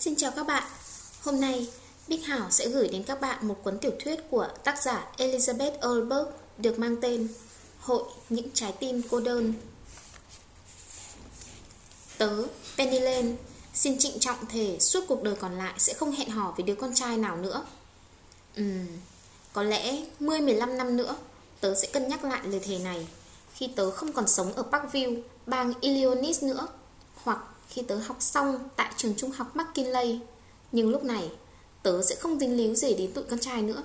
Xin chào các bạn. Hôm nay Bích Hảo sẽ gửi đến các bạn một cuốn tiểu thuyết của tác giả Elizabeth Olberg được mang tên Hội những trái tim cô đơn. Tớ, Penny Lane, xin trịnh trọng thể suốt cuộc đời còn lại sẽ không hẹn hò với đứa con trai nào nữa. Ừm, có lẽ 10-15 năm nữa tớ sẽ cân nhắc lại lời thề này khi tớ không còn sống ở parkview bang Illinois nữa hoặc khi tớ học xong tại trường trung học McKinley. Nhưng lúc này, tớ sẽ không dính líu gì đến tụi con trai nữa.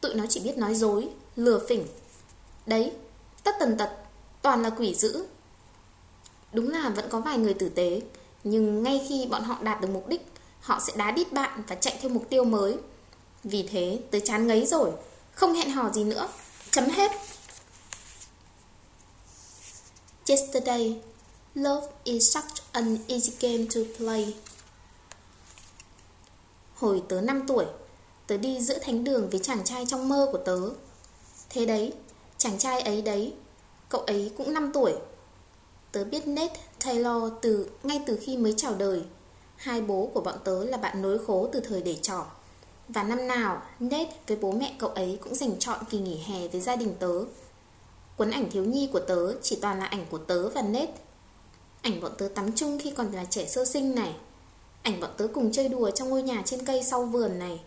Tụi nó chỉ biết nói dối, lừa phỉnh. Đấy, tất tần tật, toàn là quỷ dữ. Đúng là vẫn có vài người tử tế, nhưng ngay khi bọn họ đạt được mục đích, họ sẽ đá đít bạn và chạy theo mục tiêu mới. Vì thế, tớ chán ngấy rồi, không hẹn hò gì nữa. Chấm hết. Yesterday, Love is such an easy game to play. Hồi tớ 5 tuổi, tớ đi giữa thánh đường với chàng trai trong mơ của tớ. Thế đấy, chàng trai ấy đấy, cậu ấy cũng 5 tuổi. Tớ biết Nate Taylor từ ngay từ khi mới chào đời. Hai bố của bọn tớ là bạn nối khố từ thời để trò. Và năm nào, Nate với bố mẹ cậu ấy cũng dành chọn kỳ nghỉ hè với gia đình tớ. Cuốn ảnh thiếu nhi của tớ chỉ toàn là ảnh của tớ và Nate. Ảnh bọn tớ tắm chung khi còn là trẻ sơ sinh này. Ảnh bọn tớ cùng chơi đùa trong ngôi nhà trên cây sau vườn này.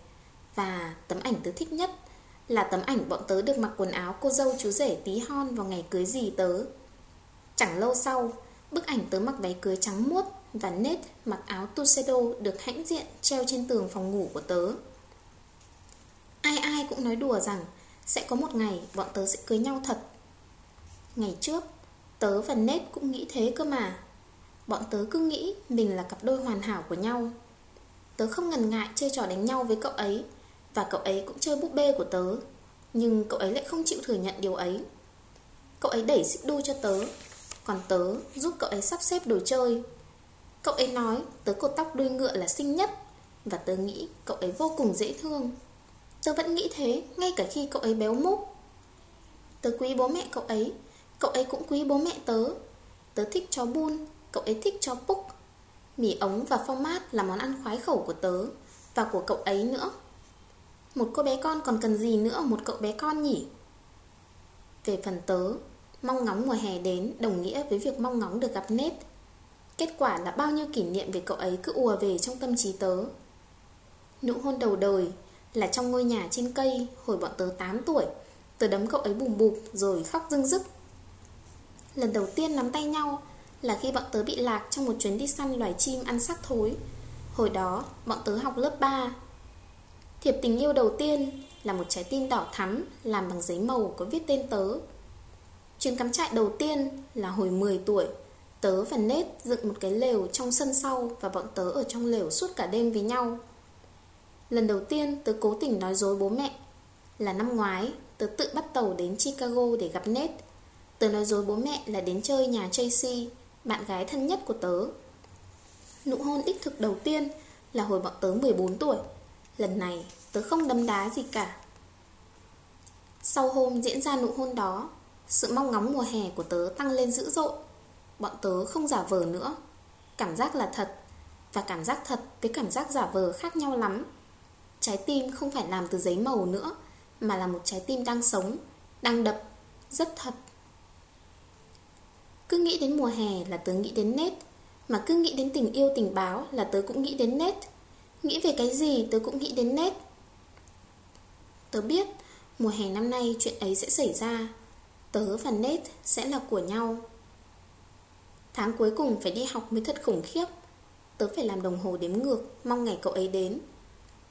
Và tấm ảnh tớ thích nhất Là tấm ảnh bọn tớ được mặc quần áo cô dâu chú rể tí hon vào ngày cưới gì tớ. Chẳng lâu sau, Bức ảnh tớ mặc váy cưới trắng muốt Và nết mặc áo tuxedo được hãnh diện treo trên tường phòng ngủ của tớ. Ai ai cũng nói đùa rằng Sẽ có một ngày bọn tớ sẽ cưới nhau thật. Ngày trước Tớ và Nết cũng nghĩ thế cơ mà. Bọn tớ cứ nghĩ mình là cặp đôi hoàn hảo của nhau. Tớ không ngần ngại chơi trò đánh nhau với cậu ấy, Và cậu ấy cũng chơi búp bê của tớ, Nhưng cậu ấy lại không chịu thừa nhận điều ấy. Cậu ấy đẩy xích đu cho tớ, Còn tớ giúp cậu ấy sắp xếp đồ chơi. Cậu ấy nói tớ cột tóc đuôi ngựa là xinh nhất, Và tớ nghĩ cậu ấy vô cùng dễ thương. Tớ vẫn nghĩ thế ngay cả khi cậu ấy béo múc Tớ quý bố mẹ cậu ấy Cậu ấy cũng quý bố mẹ tớ. Tớ thích chó bun, Cậu ấy thích chó púc Mì ống và phô mát là món ăn khoái khẩu của tớ Và của cậu ấy nữa. Một cô bé con còn cần gì nữa Một cậu bé con nhỉ? Về phần tớ, Mong ngóng mùa hè đến Đồng nghĩa với việc mong ngóng được gặp nết Kết quả là bao nhiêu kỷ niệm về cậu ấy Cứ ùa về trong tâm trí tớ. Nụ hôn đầu đời Là trong ngôi nhà trên cây Hồi bọn tớ 8 tuổi. Tớ đấm cậu ấy bùm bụp rồi khóc dưng dứt Lần đầu tiên nắm tay nhau là khi bọn tớ bị lạc trong một chuyến đi săn loài chim ăn xác thối. Hồi đó, bọn tớ học lớp 3. Thiệp tình yêu đầu tiên là một trái tim đỏ thắm làm bằng giấy màu có viết tên tớ. Chuyến cắm trại đầu tiên là hồi 10 tuổi. Tớ và Nết dựng một cái lều trong sân sau và bọn tớ ở trong lều suốt cả đêm với nhau. Lần đầu tiên tớ cố tình nói dối bố mẹ là năm ngoái tớ tự bắt tàu đến Chicago để gặp Nết. Tớ nói dối bố mẹ là đến chơi nhà Tracy, Bạn gái thân nhất của tớ. Nụ hôn đích thực đầu tiên Là hồi bọn tớ 14 tuổi. Lần này, tớ không đâm đá gì cả. Sau hôm diễn ra nụ hôn đó, Sự mong ngóng mùa hè của tớ tăng lên dữ dội. Bọn tớ không giả vờ nữa. Cảm giác là thật, Và cảm giác thật với cảm giác giả vờ khác nhau lắm. Trái tim không phải làm từ giấy màu nữa, Mà là một trái tim đang sống, Đang đập, Rất thật cứ nghĩ đến mùa hè là tớ nghĩ đến nết, Mà cứ nghĩ đến tình yêu tình báo là tớ cũng nghĩ đến nết. Nghĩ về cái gì tớ cũng nghĩ đến nết. Tớ biết, mùa hè năm nay chuyện ấy sẽ xảy ra. Tớ và nết sẽ là của nhau. Tháng cuối cùng phải đi học mới thật khủng khiếp. Tớ phải làm đồng hồ đếm ngược, Mong ngày cậu ấy đến.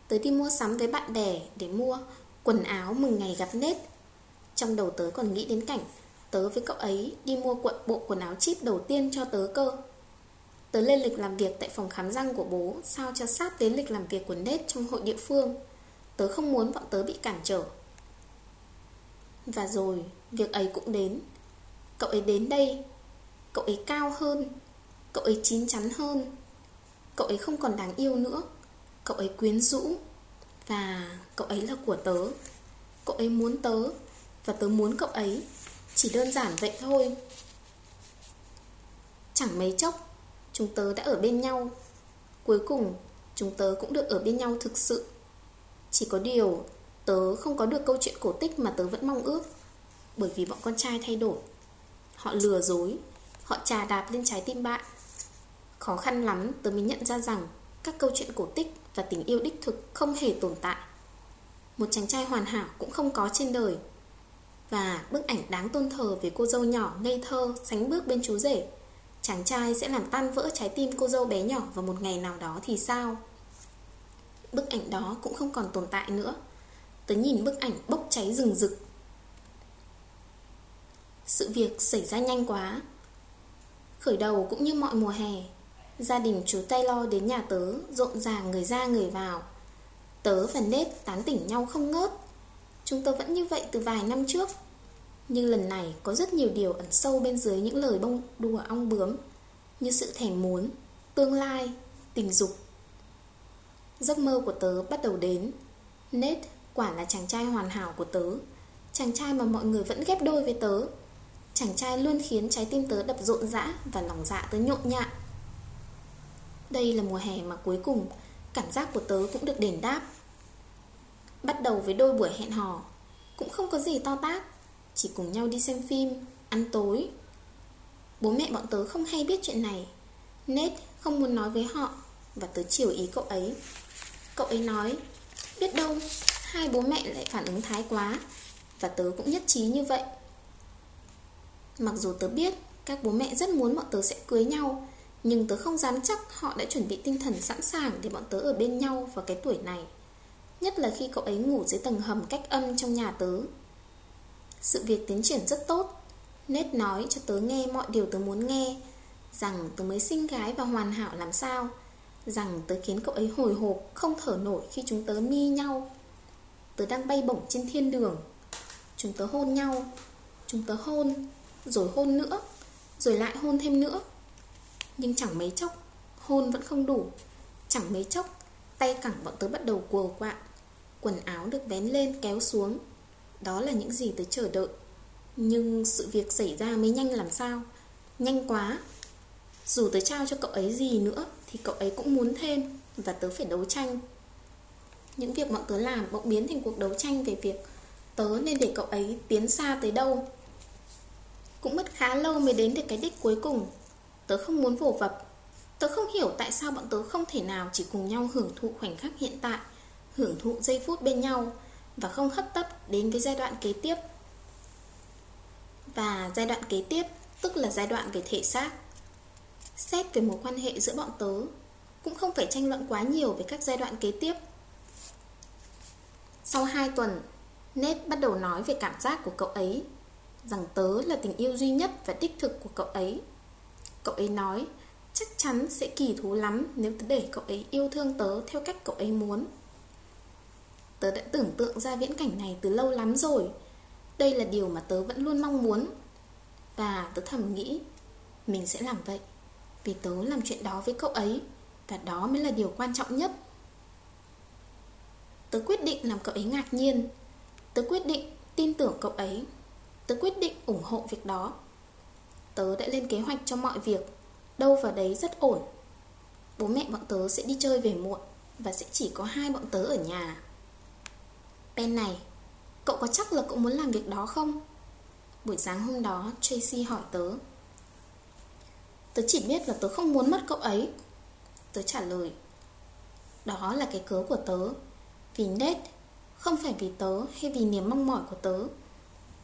Tớ đi mua sắm với bạn bè để mua Quần áo mừng ngày gặp nết. Trong đầu tớ còn nghĩ đến cảnh Tớ với cậu ấy đi mua quận, bộ quần áo chip đầu tiên cho tớ cơ. Tớ lên lịch làm việc tại phòng khám răng của bố, Sao cho sát đến lịch làm việc của Nết trong hội địa phương. Tớ không muốn bọn tớ bị cản trở. Và rồi, việc ấy cũng đến. Cậu ấy đến đây. Cậu ấy cao hơn. Cậu ấy chín chắn hơn. Cậu ấy không còn đáng yêu nữa. Cậu ấy quyến rũ. Và cậu ấy là của tớ. Cậu ấy muốn tớ. Và tớ muốn cậu ấy chỉ đơn giản vậy thôi. Chẳng mấy chốc, Chúng tớ đã ở bên nhau. Cuối cùng, Chúng tớ cũng được ở bên nhau thực sự. Chỉ có điều, Tớ không có được câu chuyện cổ tích mà tớ vẫn mong ước. Bởi vì bọn con trai thay đổi. Họ lừa dối, Họ trà đạp lên trái tim bạn. Khó khăn lắm, tớ mới nhận ra rằng Các câu chuyện cổ tích và tình yêu đích thực không hề tồn tại. Một chàng trai hoàn hảo cũng không có trên đời. Và bức ảnh đáng tôn thờ về cô dâu nhỏ ngây thơ, sánh bước bên chú rể. Chàng trai sẽ làm tan vỡ trái tim cô dâu bé nhỏ vào một ngày nào đó thì sao? Bức ảnh đó cũng không còn tồn tại nữa. Tớ nhìn bức ảnh bốc cháy rừng rực. Sự việc xảy ra nhanh quá. Khởi đầu cũng như mọi mùa hè, Gia đình chú Taylor đến nhà tớ, Rộn ràng người ra người vào. Tớ và Nết tán tỉnh nhau không ngớt. Chúng tớ vẫn như vậy từ vài năm trước. Nhưng lần này có rất nhiều điều ẩn sâu bên dưới những lời bông đùa ong bướm Như sự thèm muốn, tương lai, tình dục. Giấc mơ của tớ bắt đầu đến. Nết quả là chàng trai hoàn hảo của tớ. Chàng trai mà mọi người vẫn ghép đôi với tớ. Chàng trai luôn khiến trái tim tớ đập rộn rã Và lòng dạ tớ nhộn nhạo. Đây là mùa hè mà cuối cùng Cảm giác của tớ cũng được đền đáp. Bắt đầu với đôi buổi hẹn hò Cũng không có gì to tát. Chỉ cùng nhau đi xem phim, Ăn tối. Bố mẹ bọn tớ không hay biết chuyện này. Nate không muốn nói với họ Và tớ chiều ý cậu ấy. Cậu ấy nói, Biết đâu, Hai bố mẹ lại phản ứng thái quá Và tớ cũng nhất trí như vậy. Mặc dù tớ biết Các bố mẹ rất muốn bọn tớ sẽ cưới nhau, Nhưng tớ không dám chắc họ đã chuẩn bị tinh thần sẵn sàng Để bọn tớ ở bên nhau vào cái tuổi này, Nhất là khi cậu ấy ngủ dưới tầng hầm cách âm trong nhà tớ. Sự việc tiến triển rất tốt. Nết nói cho tớ nghe mọi điều tớ muốn nghe, Rằng tớ mới sinh gái và hoàn hảo làm sao, Rằng tớ khiến cậu ấy hồi hộp, Không thở nổi khi chúng tớ mi nhau. Tớ đang bay bổng trên thiên đường. Chúng tớ hôn nhau. Chúng tớ hôn, Rồi hôn nữa, Rồi lại hôn thêm nữa. Nhưng chẳng mấy chốc, Hôn vẫn không đủ. Chẳng mấy chốc, Tay cẳng bọn tớ bắt đầu quờ quạng Quần áo được vén lên kéo xuống. Đó là những gì tớ chờ đợi. Nhưng sự việc xảy ra mới nhanh làm sao? Nhanh quá. Dù tớ trao cho cậu ấy gì nữa, Thì cậu ấy cũng muốn thêm, Và tớ phải đấu tranh. Những việc bọn tớ làm bỗng biến thành cuộc đấu tranh về việc Tớ nên để cậu ấy tiến xa tới đâu. Cũng mất khá lâu mới đến được cái đích cuối cùng. Tớ không muốn vồ vập. Tớ không hiểu tại sao bọn tớ không thể nào chỉ cùng nhau hưởng thụ khoảnh khắc hiện tại, Hưởng thụ giây phút bên nhau. Và không hấp tấp đến với giai đoạn kế tiếp. Và giai đoạn kế tiếp Tức là giai đoạn về thể xác Xét về mối quan hệ giữa bọn tớ Cũng không phải tranh luận quá nhiều về các giai đoạn kế tiếp. Sau 2 tuần, Ned bắt đầu nói về cảm giác của cậu ấy Rằng tớ là tình yêu duy nhất và đích thực của cậu ấy. Cậu ấy nói chắc chắn sẽ kỳ thú lắm nếu tớ để cậu ấy yêu thương tớ theo cách cậu ấy muốn. Tớ đã tưởng tượng ra viễn cảnh này từ lâu lắm rồi. Đây là điều mà tớ vẫn luôn mong muốn. Và tớ thầm nghĩ, Mình sẽ làm vậy, Vì tớ làm chuyện đó với cậu ấy, Và đó mới là điều quan trọng nhất. Tớ quyết định làm cậu ấy ngạc nhiên. Tớ quyết định tin tưởng cậu ấy. Tớ quyết định ủng hộ việc đó. Tớ đã lên kế hoạch cho mọi việc, Đâu vào đấy rất ổn. Bố mẹ bọn tớ sẽ đi chơi về muộn, Và sẽ chỉ có hai bọn tớ ở nhà. Ben này, Cậu có chắc là cậu muốn làm việc đó không? Buổi sáng hôm đó, Tracy hỏi tớ. Tớ chỉ biết là tớ không muốn mất cậu ấy. Tớ trả lời, Đó là cái cớ của tớ. Vì Nết, Không phải vì tớ hay vì niềm mong mỏi của tớ.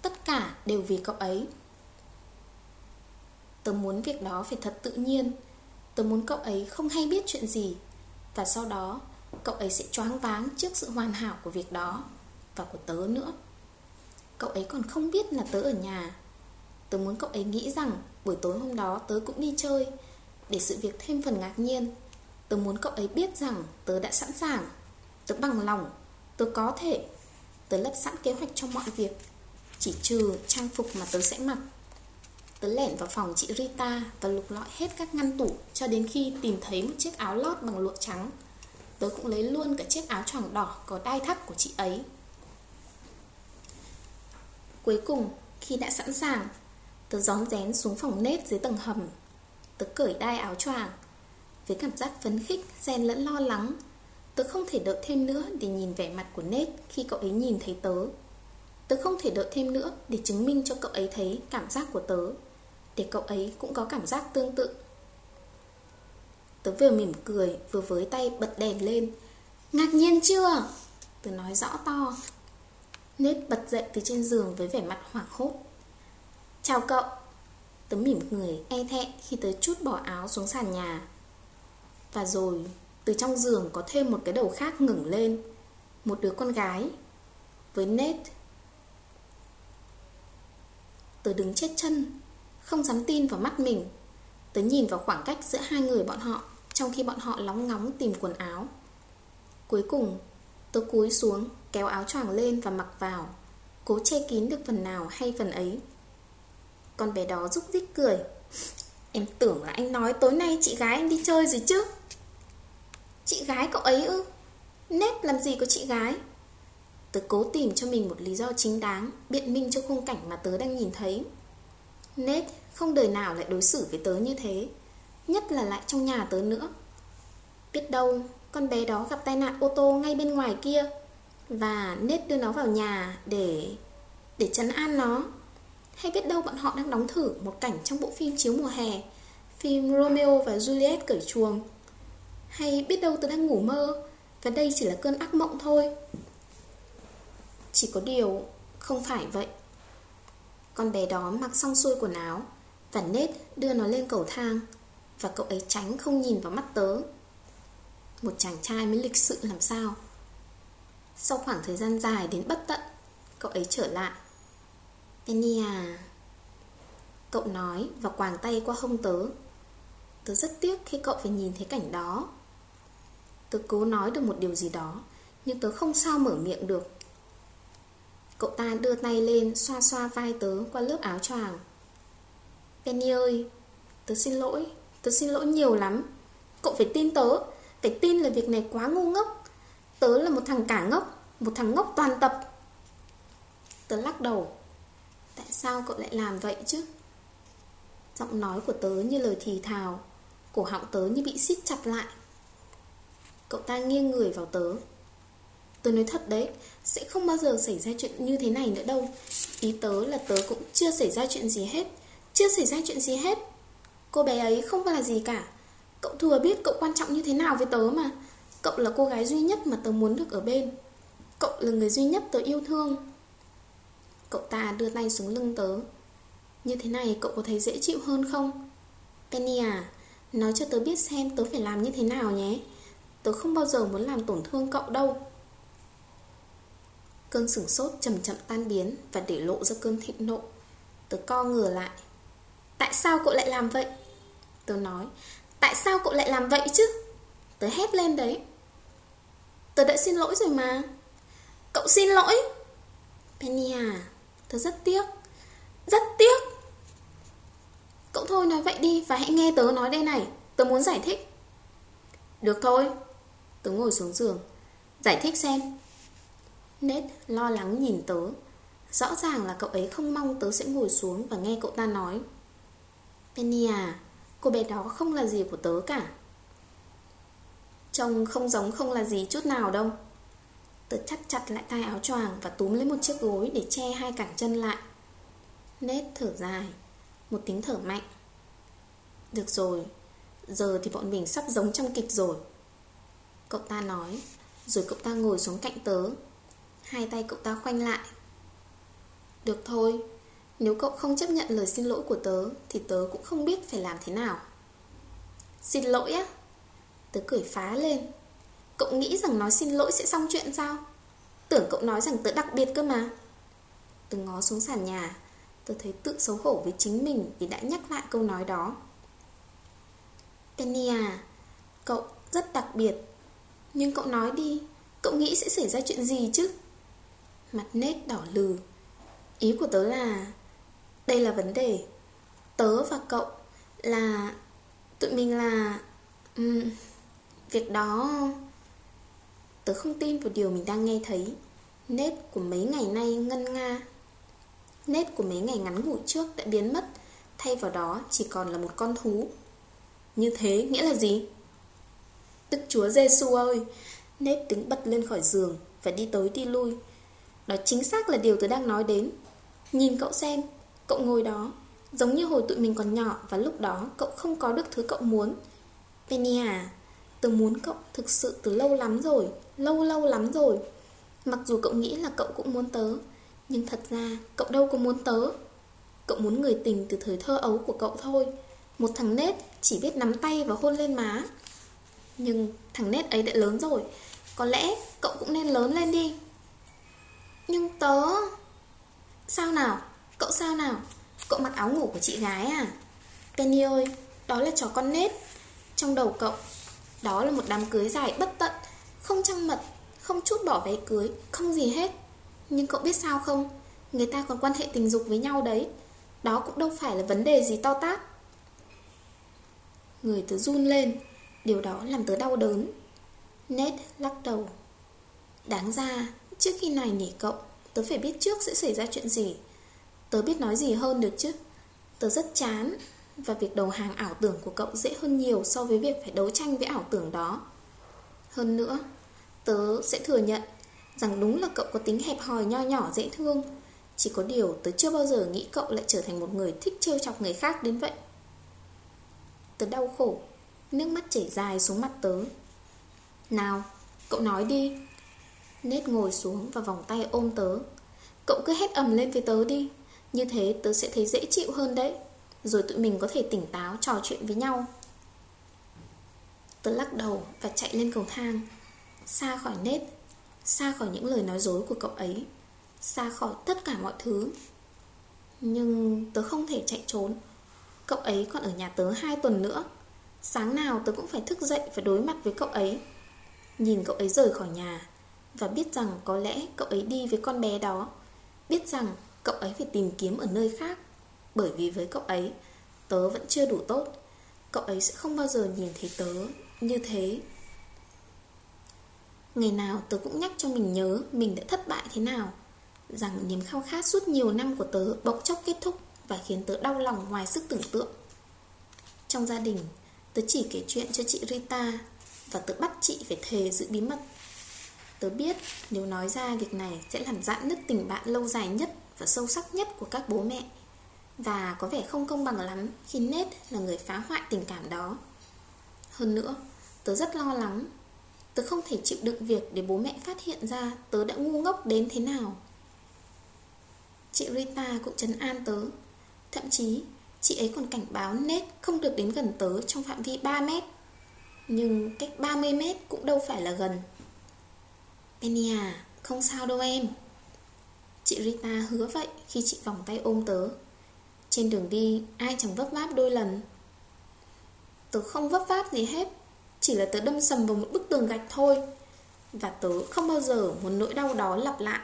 Tất cả đều vì cậu ấy. Tớ muốn việc đó phải thật tự nhiên. Tớ muốn cậu ấy không hay biết chuyện gì. Và sau đó, Cậu ấy sẽ choáng váng trước sự hoàn hảo của việc đó. Và của tớ nữa. Cậu ấy còn không biết là tớ ở nhà. Tớ muốn cậu ấy nghĩ rằng Buổi tối hôm đó tớ cũng đi chơi. Để sự việc thêm phần ngạc nhiên, Tớ muốn cậu ấy biết rằng tớ đã sẵn sàng, Tớ bằng lòng, Tớ có thể, Tớ lập sẵn kế hoạch cho mọi việc. Chỉ trừ trang phục mà tớ sẽ mặc. Tớ lẻn vào phòng chị Rita Và lục lọi hết các ngăn tủ Cho đến khi tìm thấy một chiếc áo lót bằng lụa trắng. Tớ cũng lấy luôn cả chiếc áo choàng đỏ Có đai thắt của chị ấy. Cuối cùng, Khi đã sẵn sàng, Tớ gión rén xuống phòng nết dưới tầng hầm. Tớ cởi đai áo choàng, Với cảm giác phấn khích, Xen lẫn lo lắng. Tớ không thể đợi thêm nữa để nhìn vẻ mặt của Nết khi cậu ấy nhìn thấy tớ. Tớ không thể đợi thêm nữa để chứng minh cho cậu ấy thấy cảm giác của tớ, Để cậu ấy cũng có cảm giác tương tự. Tớ vừa mỉm cười, vừa với tay bật đèn lên. Ngạc nhiên chưa? Tớ nói rõ to. Nết bật dậy từ trên giường với vẻ mặt hoảng hốt Chào cậu. Tớ mỉm cười e thẹn khi tớ chút bỏ áo xuống sàn nhà. Và rồi, từ trong giường có thêm một cái đầu khác ngẩng lên, Một đứa con gái Với nết. Tớ đứng chết chân, Không dám tin vào mắt mình. Tớ nhìn vào khoảng cách giữa hai người bọn họ Trong khi bọn họ lóng ngóng tìm quần áo. Cuối cùng, Tớ cúi xuống. Kéo áo choàng lên và mặc vào. Cố che kín được phần nào hay phần ấy. Con bé đó rúc rích cười. Em tưởng là anh nói tối nay chị gái anh đi chơi rồi chứ. Chị gái cậu ấy ư? Nét làm gì có chị gái? Tớ cố tìm cho mình một lý do chính đáng, Biện minh cho khung cảnh mà tớ đang nhìn thấy. Nết không đời nào lại đối xử với tớ như thế, Nhất là lại trong nhà tớ nữa. Biết đâu, Con bé đó gặp tai nạn ô tô ngay bên ngoài kia. Và Nết đưa nó vào nhà để Để chấn an nó. Hay biết đâu bọn họ đang đóng thử Một cảnh trong bộ phim chiếu mùa hè, Phim Romeo và Juliet cởi chuồng. Hay biết đâu tớ đang ngủ mơ Và đây chỉ là cơn ác mộng thôi. Chỉ có điều Không phải vậy. Con bé đó mặc xong xuôi quần áo Và nết đưa nó lên cầu thang Và cậu ấy tránh không nhìn vào mắt tớ. Một chàng trai mới lịch sự làm sao? Sau khoảng thời gian dài đến bất tận, Cậu ấy trở lại. Penny à Cậu nói và quàng tay qua hông tớ. Tớ rất tiếc khi cậu phải nhìn thấy cảnh đó. Tớ cố nói được một điều gì đó, Nhưng tớ không sao mở miệng được. Cậu ta đưa tay lên Xoa xoa vai tớ qua lớp áo choàng. Penny ơi, Tớ xin lỗi, Tớ xin lỗi nhiều lắm. Cậu phải tin tớ, Phải tin là việc này quá ngu ngốc. Tớ là một thằng cả ngốc, Một thằng ngốc toàn tập. Tớ lắc đầu. Tại sao cậu lại làm vậy chứ? Giọng nói của tớ như lời thì thào, Cổ họng tớ như bị siết chặt lại. Cậu ta nghiêng người vào tớ. Tớ nói thật đấy, Sẽ không bao giờ xảy ra chuyện như thế này nữa đâu. Ý tớ là tớ cũng chưa xảy ra chuyện gì hết, Chưa xảy ra chuyện gì hết. Cô bé ấy không là gì cả. Cậu thừa biết cậu quan trọng như thế nào với tớ mà. Cậu là cô gái duy nhất mà tớ muốn được ở bên. Cậu là người duy nhất tớ yêu thương. Cậu ta đưa tay xuống lưng tớ. Như thế này cậu có thấy dễ chịu hơn không? Penny à Nói cho tớ biết xem tớ phải làm như thế nào nhé. Tớ không bao giờ muốn làm tổn thương cậu đâu. Cơn sửng sốt chậm chậm tan biến Và để lộ ra cơn thịnh nộ. Tớ co ngừa lại. Tại sao cậu lại làm vậy? Tớ nói. Tại sao cậu lại làm vậy chứ? Tớ hét lên đấy. Tớ đã xin lỗi rồi mà. Cậu xin lỗi. Penny à Tớ rất tiếc. Rất tiếc. Cậu thôi nói vậy đi Và hãy nghe tớ nói đây này. Tớ muốn giải thích. Được thôi. Tớ ngồi xuống giường. Giải thích xem. Nết lo lắng nhìn tớ. Rõ ràng là cậu ấy không mong tớ sẽ ngồi xuống Và nghe cậu ta nói. Penny à Cô bé đó không là gì của tớ cả. Trông không giống không là gì chút nào đâu. Tớ chắt chặt lại tay áo choàng Và túm lấy một chiếc gối để che hai cẳng chân lại. Nết thở dài, Một tiếng thở mạnh. Được rồi, Giờ thì bọn mình sắp giống trong kịch rồi. Cậu ta nói, Rồi cậu ta ngồi xuống cạnh tớ. Hai tay cậu ta khoanh lại. Được thôi, Nếu cậu không chấp nhận lời xin lỗi của tớ Thì tớ cũng không biết phải làm thế nào. Xin lỗi á. Tớ cười phá lên. Cậu nghĩ rằng nói xin lỗi sẽ xong chuyện sao? Tưởng cậu nói rằng tớ đặc biệt cơ mà. Tớ ngó xuống sàn nhà Tớ thấy tự xấu hổ với chính mình Vì đã nhắc lại câu nói đó. Penny à Cậu rất đặc biệt. Nhưng cậu nói đi Cậu nghĩ sẽ xảy ra chuyện gì chứ? Mặt nết đỏ lừ. Ý của tớ là Đây là vấn đề. Tớ và cậu là Tụi mình là um, Việc đó Tớ không tin vào điều mình đang nghe thấy. Nết của mấy ngày nay ngân nga Nết của mấy ngày ngắn ngủi trước đã biến mất. Thay vào đó chỉ còn là một con thú. Như thế nghĩa là gì? Đức Chúa Giêsu ơi, Nết đứng bật lên khỏi giường Và đi tới đi lui. Đó chính xác là điều tớ đang nói đến. Nhìn cậu xem Cậu ngồi đó Giống như hồi tụi mình còn nhỏ Và lúc đó cậu không có được thứ cậu muốn. Penny à Tớ muốn cậu thực sự từ lâu lắm rồi Lâu lâu lắm rồi Mặc dù cậu nghĩ là cậu cũng muốn tớ Nhưng thật ra cậu đâu có muốn tớ Cậu muốn người tình từ thời thơ ấu của cậu thôi Một thằng nết chỉ biết nắm tay và hôn lên má Nhưng thằng nết ấy đã lớn rồi Có lẽ cậu cũng nên lớn lên đi Nhưng tớ Sao nào? Cậu sao nào? Cậu mặc áo ngủ của chị gái à? Penny ơi, đó là chó con nết Trong đầu cậu đó là một đám cưới dài bất tận, Không trăng mật, Không chút bỏ váy cưới, Không gì hết. Nhưng cậu biết sao không? Người ta còn quan hệ tình dục với nhau đấy. Đó cũng đâu phải là vấn đề gì to tát. Người tớ run lên, Điều đó làm tớ đau đớn. Ned lắc đầu. Đáng ra, Trước khi này nhỉ cậu, Tớ phải biết trước sẽ xảy ra chuyện gì. Tớ biết nói gì hơn được chứ? Tớ rất chán. Và việc đầu hàng ảo tưởng của cậu dễ hơn nhiều So với việc phải đấu tranh với ảo tưởng đó. Hơn nữa Tớ sẽ thừa nhận Rằng đúng là cậu có tính hẹp hòi nho nhỏ dễ thương. Chỉ có điều tớ chưa bao giờ nghĩ cậu lại trở thành một người thích trêu chọc người khác đến vậy. Tớ đau khổ Nước mắt chảy dài xuống mặt tớ. Nào, cậu nói đi. Nết ngồi xuống và vòng tay ôm tớ. Cậu cứ hét ầm lên với tớ đi. Như thế tớ sẽ thấy dễ chịu hơn đấy. Rồi tụi mình có thể tỉnh táo trò chuyện với nhau. Tớ lắc đầu và chạy lên cầu thang, Xa khỏi nết Xa khỏi những lời nói dối của cậu ấy, Xa khỏi tất cả mọi thứ. Nhưng tớ không thể chạy trốn. Cậu ấy còn ở nhà tớ 2 tuần nữa. Sáng nào tớ cũng phải thức dậy và đối mặt với cậu ấy. Nhìn cậu ấy rời khỏi nhà Và biết rằng có lẽ cậu ấy đi với con bé đó. Biết rằng cậu ấy phải tìm kiếm ở nơi khác. Bởi vì với cậu ấy, Tớ vẫn chưa đủ tốt. Cậu ấy sẽ không bao giờ nhìn thấy tớ như thế. Ngày nào tớ cũng nhắc cho mình nhớ Mình đã thất bại thế nào. Rằng niềm khao khát suốt nhiều năm của tớ Bỗng chốc kết thúc Và khiến tớ đau lòng ngoài sức tưởng tượng. Trong gia đình, Tớ chỉ kể chuyện cho chị Rita Và tớ bắt chị phải thề giữ bí mật. Tớ biết nếu nói ra việc này sẽ làm dạn nứt tình bạn lâu dài nhất và sâu sắc nhất của các bố mẹ. Và có vẻ không công bằng lắm khi Nết là người phá hoại tình cảm đó. Hơn nữa, tớ rất lo lắng. Tớ không thể chịu đựng việc để bố mẹ phát hiện ra tớ đã ngu ngốc đến thế nào. Chị Rita cũng trấn an tớ. Thậm chí Chị ấy còn cảnh báo Nết không được đến gần tớ trong phạm vi 3 mét. Nhưng cách 30 mét cũng đâu phải là gần. Penny à, không sao đâu em. Chị Rita hứa vậy khi chị vòng tay ôm tớ. Trên đường đi, ai chẳng vấp váp đôi lần. Tớ không vấp váp gì hết, Chỉ là tớ đâm sầm vào một bức tường gạch thôi. Và tớ không bao giờ muốn nỗi đau đó lặp lại.